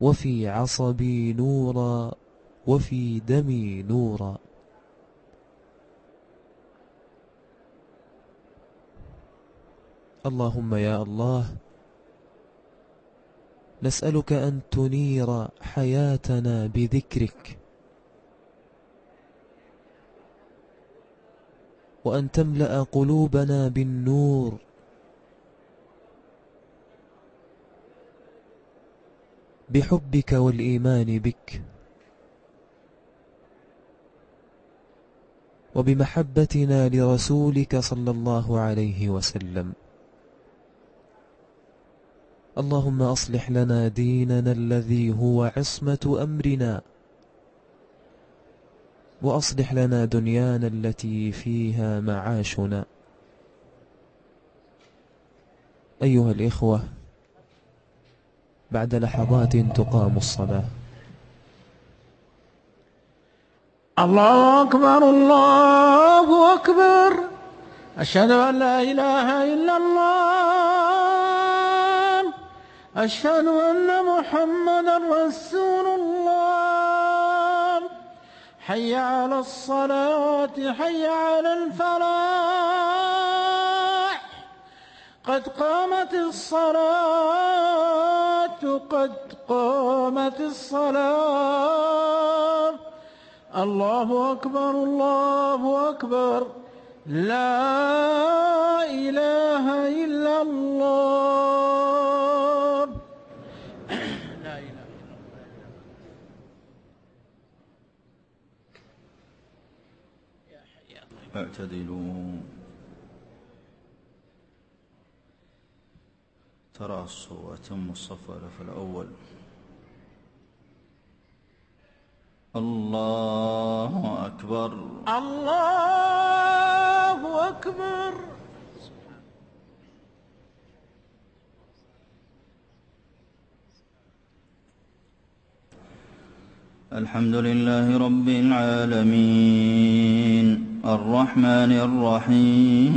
وفي عصبي نورا وفي دمي نورا. اللهم يا الله نسألك أن تنير حياتنا بذكرك. وأن تملأ قلوبنا بالنور. بحبك والإيمان بك. وبمحبتنا لرسولك صلى الله عليه وسلم. اللهم أصلح لنا ديننا الذي هو عصمة أمرنا. وأصلح لنا دنيانا التي فيها معاشنا. أيها الإخوة بعد لحظات تقام الصلاة. الله أكبر الله أكبر. أشهد أن لا إله إلا الله. أشهد أن محمدا رسول الله. حي على الصلاة حي على الفلاح. قد قامت الصلاة قد قامت الصلاة. الله أكبر الله أكبر. لا إله إلا الله. لا إله إلا اعتدلوا. تراصوا واتموا الصف في الأول. الله أكبر. الله أكبر. الحمد لله رب العالمين. الرحمن الرحيم.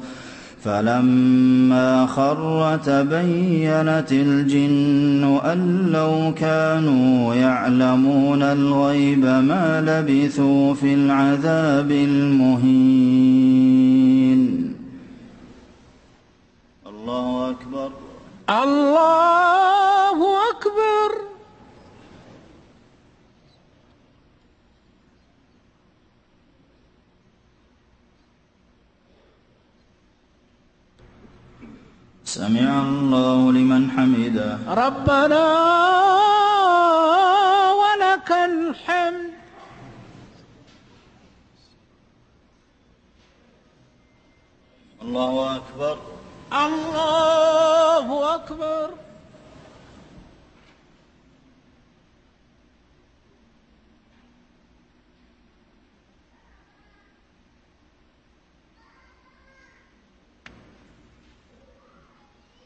فلما خر تبينت الجن أن لو كانوا يعلمون الغيب ما لبثوا في العذاب المهين. الله أكبر. الله أكبر. سمع الله لمن حمده. ربنا ولك الحمد. الله أكبر. الله أكبر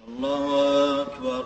الله أكبر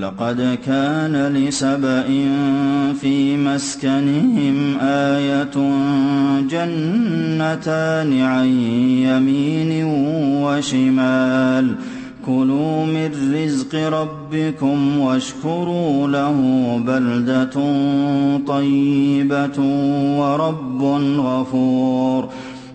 لقد كان لسبإ في مسكنهم آية جنتان عن يمين وشمال. كلوا من رزق ربكم واشكروا له بلدة طيبة ورب غفور.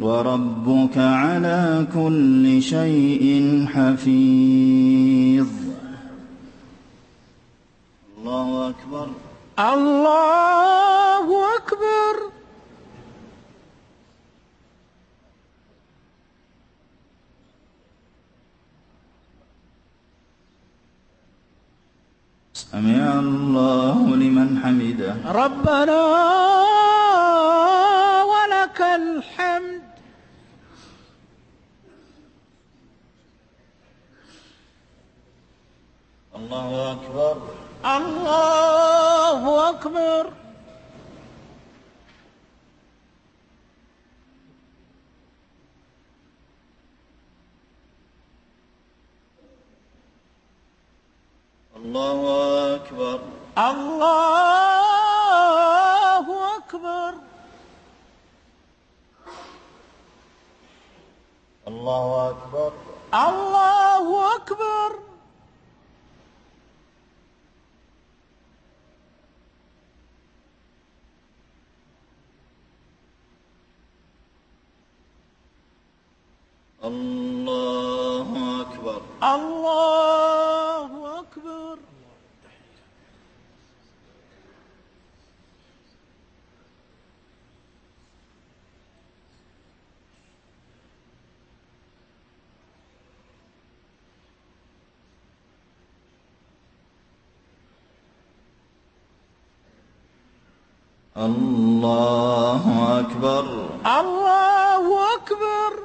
وربك على كل شيء حفيظ. الله أكبر. الله أكبر. سمع الله لمن حمده. ربنا ولك الحمد. الله أكبر. الله أكبر الله أكبر الله أكبر الله أكبر الله أكبر الله أكبر. الله أكبر الله أكبر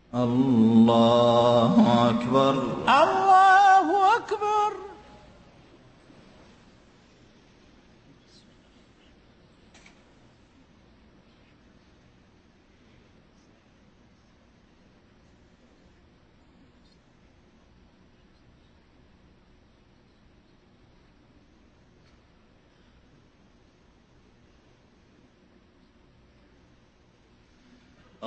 الله أكبر الله أكبر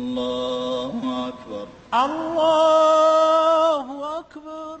الله أكبر الله أكبر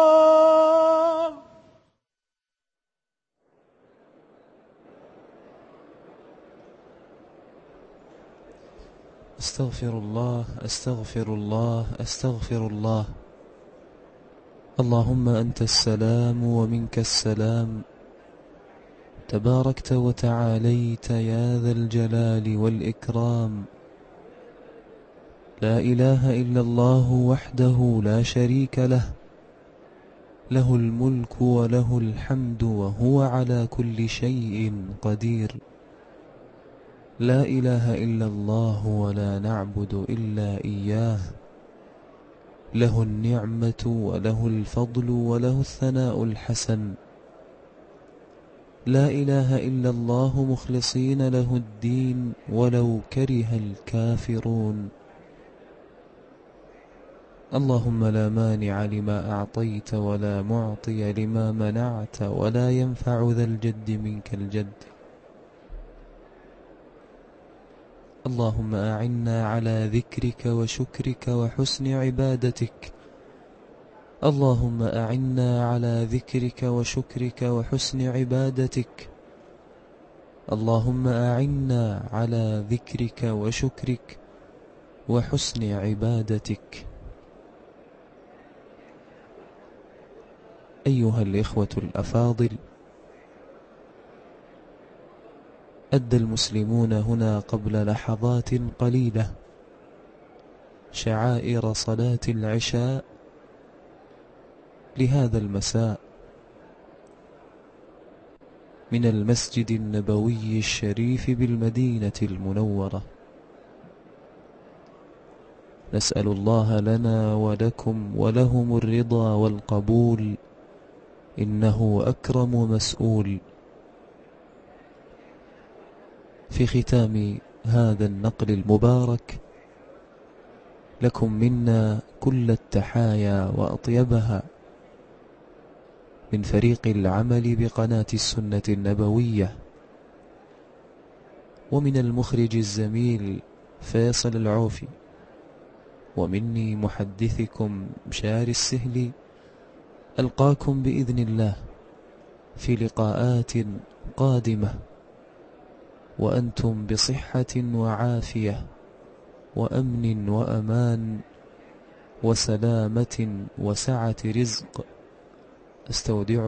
أستغفر الله أستغفر الله أستغفر الله. اللهم أنت السلام ومنك السلام. تباركت وتعاليت يا ذا الجلال والإكرام. لا إله إلا الله وحده لا شريك له. له الملك وله الحمد وهو على كل شيء قدير. لا إله إلا الله ولا نعبد إلا إياه. له النعمة وله الفضل وله الثناء الحسن. لا إله إلا الله مخلصين له الدين ولو كره الكافرون. اللهم لا مانع لما أعطيت ولا معطي لما منعت ولا ينفع ذا الجد منك الجد. اللهم أعنا على ذكرك وشكرك وحسن عبادتك. اللهم أعنا على ذكرك وشكرك وحسن عبادتك. اللهم أعنا على ذكرك وشكرك وحسن عبادتك. أيها الإخوة الأفاضل أدى المسلمون هنا قبل لحظات قليلة شعائر صلاة العشاء لهذا المساء من المسجد النبوي الشريف بالمدينة المنورة. نسأل الله لنا ولكم ولهم الرضا والقبول إنه أكرم مسؤول. في ختام هذا النقل المبارك لكم منا كل التحايا وأطيبها من فريق العمل بقناة السنة النبوية ومن المخرج الزميل فيصل العوفي ومني محدثكم مشار السهلي ألقاكم بإذن الله في لقاءات قادمة. وأنتم بصحة وعافية وأمن وأمان وسلامة وسعة رزق. أستودع